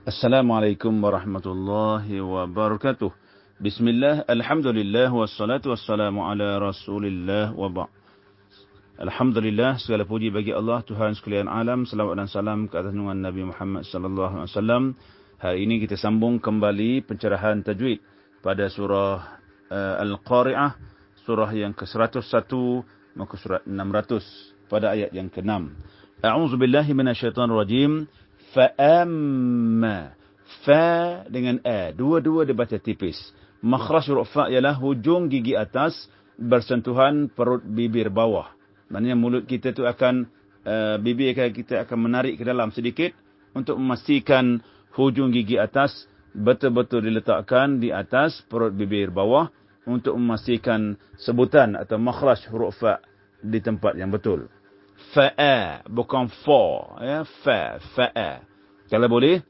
Assalamualaikum warahmatullahi wabarakatuh. Bismillah, Alhamdulillah, wassalatu wassalamu ala rasulillah wa Alhamdulillah, segala puji bagi Allah, Tuhan sekalian alam. Salawat dan salam ke atas nungan Nabi Muhammad sallallahu alaihi wasallam. Hari ini kita sambung kembali pencerahan tajwid pada surah uh, Al-Qari'ah, surah yang ke-101 muka surat 600 pada ayat yang ke-6. A'udzu billahi minasyaitonir rajim. Fa'amma. Fa dengan a. Dua-dua dibaca tipis. Makhraj huruf fa ialah hujung gigi atas bersentuhan perut bibir bawah. Maksudnya mulut kita tu akan uh, bibir kita akan menarik ke dalam sedikit untuk memastikan hujung gigi atas betul-betul diletakkan di atas perut bibir bawah untuk memastikan sebutan atau makhraj huruf fa di tempat yang betul fa'a bukan fa ya fa fa'a kalau boleh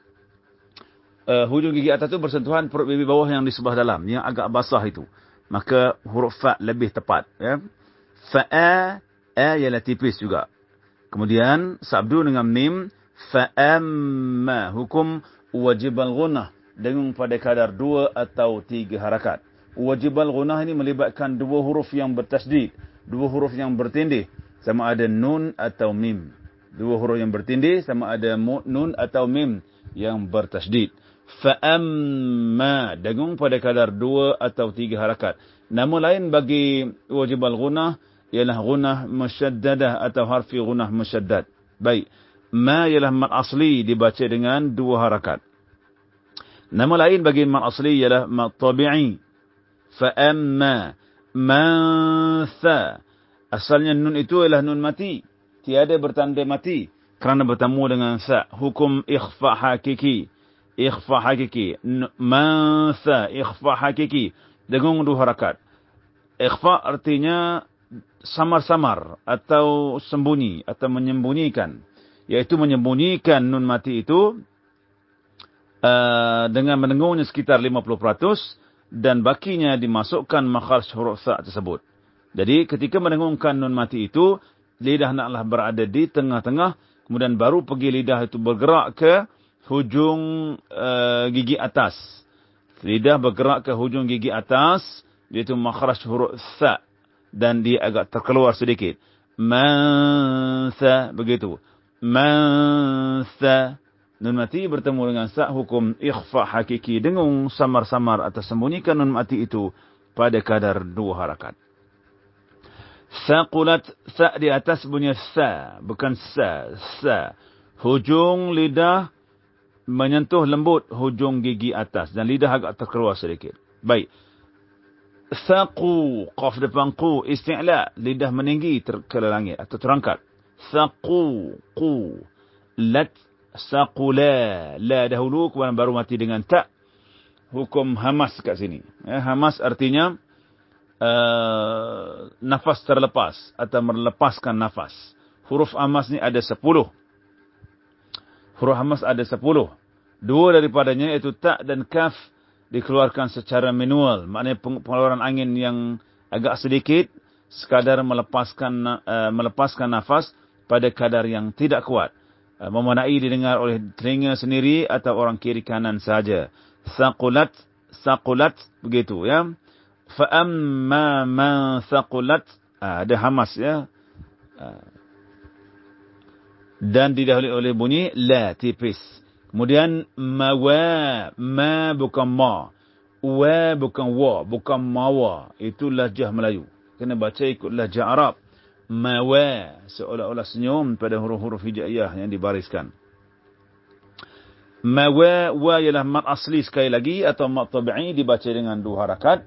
uh, hujung gigi atas tu bersentuhan perut bibir bawah yang di sebelah dalam yang agak basah itu. Maka huruf fa lebih tepat ya. Fa'a a ialah tipis juga. Kemudian sabdu dengan mim fa'amma hukum wajib al-ghunnah dengan pada kadar dua atau tiga harakat. Wajib al-ghunnah ini melibatkan dua huruf yang bertasdid dua huruf yang bertindih sama ada nun atau mim. Dua huruf yang bertindih sama ada nun atau mim yang bertasdid. Fa'amma dengung pada kadar dua atau tiga harakat. Nama lain bagi wajib al-gunah ialah gunah musyaddadah atau harfi gunah musyaddad. Baik. Ma ialah mat asli dibaca dengan dua harakat. Nama lain bagi mat asli ialah mat tabi'i. Fa'amma man tha' Asalnya nun itu adalah nun mati. Tiada bertanda mati. Kerana bertemu dengan sa. Hukum ikhfa hakiki. Ikhfa hakiki. Mansa ikhfa hakiki. Dengan dua harakat. Ikhfa artinya samar-samar. Atau sembunyi. Atau menyembunyikan. Iaitu menyembunyikan nun mati itu. Uh, dengan mendengungnya sekitar 50%. Dan bakinya dimasukkan makharj huruf sa' tersebut. Jadi ketika mendengungkan nun mati itu, lidah naklah berada di tengah-tengah, kemudian baru pergi lidah itu bergerak ke hujung uh, gigi atas. Lidah bergerak ke hujung gigi atas, iaitu makhraj huruf sa dan dia agak terkeluar sedikit. Mansa begitu. Mansa nun mati bertemu dengan sa hukum ikhfa hakiki dengung samar-samar atau sembunyikan nun mati itu pada kadar dua harakat. Saqulat sa di atas bunyi sa, bukan sa, sa. Hujung lidah menyentuh lembut hujung gigi atas dan lidah agak terkeluar sedikit. Baik. Saqu, qaf depan qu, isti'la, lidah meninggi ke langit atau terangkat. Saqu, qu. Lat, saqula, la dahulu, kemudian baru mati dengan tak. Hukum hamas kat sini. Eh, hamas artinya, uh, nafas terlepas atau melepaskan nafas. Huruf amas ni ada sepuluh. Huruf amas ada sepuluh. Dua daripadanya iaitu tak dan kaf dikeluarkan secara manual. Maknanya pengeluaran angin yang agak sedikit sekadar melepaskan uh, melepaskan nafas pada kadar yang tidak kuat. Uh, memanai didengar oleh telinga sendiri atau orang kiri kanan saja. Saqulat, saqulat begitu ya fa amma man thaqulat ada hamas ya. dan didahului oleh bunyi la tipis. Kemudian ma wa ma bukan ma. Wa bukan wa bukan mawa itu lajah melayu. Kena baca ikut lajah arab. Ma wa seolah-olah senyum pada huruf-huruf hijaiyah yang dibariskan. Ma wa wa ialah mat asli sekali lagi atau mat tabi'i dibaca dengan dua harakat.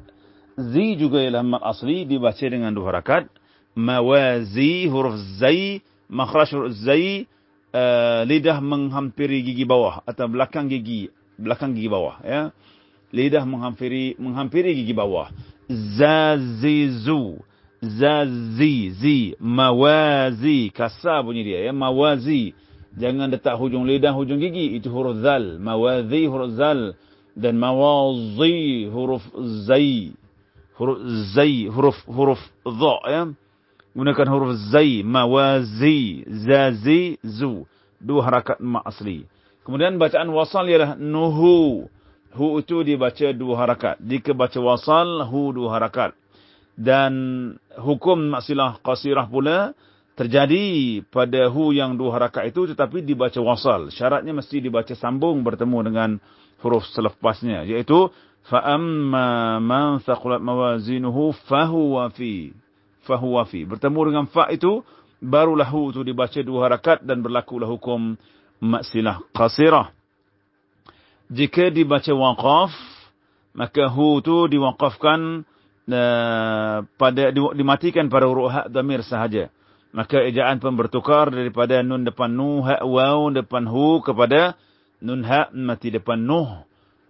Zi juga ialah mat asli dibaca dengan dua harakat. Mawazi huruf zai, makhraj huruf zai, uh, lidah menghampiri gigi bawah atau belakang gigi, belakang gigi bawah ya. Lidah menghampiri menghampiri gigi bawah. Zazizu, zazi, zi, mawazi, kasar bunyi dia ya, mawazi. Jangan letak hujung lidah, hujung gigi, itu huruf zal. Mawazi huruf zal dan mawazi huruf zai huruf zai huruf huruf dha ya gunakan huruf zai mawazi zazi zu dua harakat ma asli Kemudian bacaan wasal ialah nuhu. Hu itu dibaca dua harakat. Jika baca wasal, hu dua harakat. Dan hukum maksilah qasirah pula terjadi pada hu yang dua harakat itu tetapi dibaca wasal. Syaratnya mesti dibaca sambung bertemu dengan huruf selepasnya. Iaitu, فَأَمَّا مَنْ ثَقُلَتْ مَوَازِينُهُ فَهُوَ فِي فَهُوَ فِي Bertemu dengan fa itu, barulah hu itu dibaca dua harakat dan berlakulah hukum maksilah qasirah. Jika dibaca waqaf, maka hu itu diwaqafkan uh, pada dimatikan pada huruf ha dhamir sahaja. Maka ejaan pun bertukar daripada nun depan nu, ha waw depan hu kepada nun ha mati depan nuh.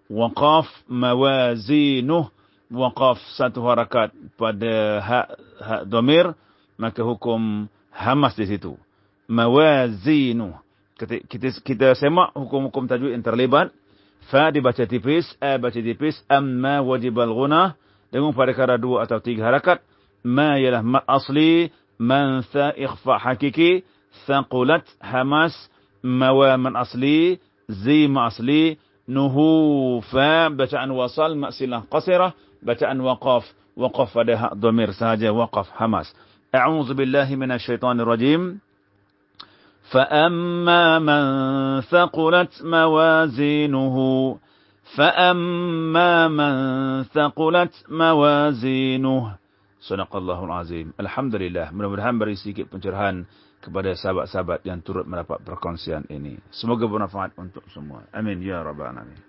وقاف موازينه وقاف ساتو حركات بعد ها ها دومير مكا حكم همس دي سيتو موازينه كده سمع حكم حكم تجويد انترليبان فدي باتش تيبيس ا باتش تيبيس اما وجب الغنى dengan pada دو dua atau tiga harakat. Ma ialah mat asli. Man tha ikhfa hakiki. Thaqulat hamas. Mawa man asli. Zima asli. Nuhu fa, bacaan wasal, maksilah qasirah, bacaan waqaf, waqaf pada hak domir sahaja, waqaf hamas. A'udzu billahi minasyaitonir rajim. فأما من ثقلت موازينه فأما من ثقلت موازينه العظيم الحمد لله mudah-mudahan beri sedikit pencerahan kepada sahabat-sahabat yang turut mendapat perkongsian ini. Semoga bermanfaat untuk semua. Amin. Ya rabbal alamin